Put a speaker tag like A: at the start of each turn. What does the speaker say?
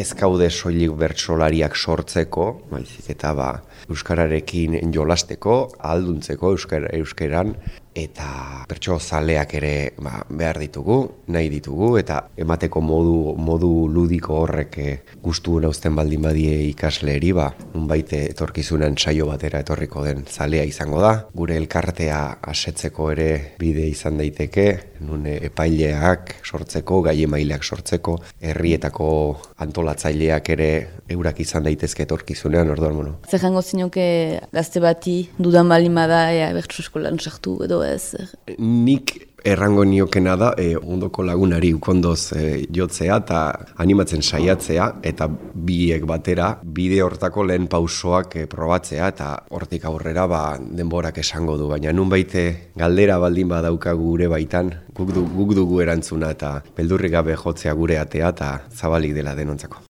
A: ez kaude soilik bertsolariak sortzeko, baizik eta ba, euskararekin jolasteko, alduntzeko euskara, euskeran, eta pertso zaleak ere ba, behar ditugu, nahi ditugu, eta emateko modu, modu ludiko horrek eh, gustu nauzten baldin badie ikasleeri, ba, unbait etorkizunan saio batera etorriko den zalea izango da. Gure elkartea asetzeko ere bide izan daiteke, nun epaileak sortzeko, gai emaileak sortzeko, herrietako antolatzaileak ere eurak izan daitezke etorkizunean, orduan, bueno.
B: Zer jango zinuke gazte bati dudan baldin bada, ea, bertso eskolan sartu edo ez?
A: Nik errango niokena da e, ondoko lagunari ukondoz e, jotzea eta animatzen saiatzea eta biek batera bide hortako lehen pausoak e, probatzea eta hortik aurrera ba, denborak esango du baina nun baite galdera baldin badauka gure baitan guk, du, guk dugu erantzuna eta beldurri gabe jotzea gure atea eta zabalik dela denontzako.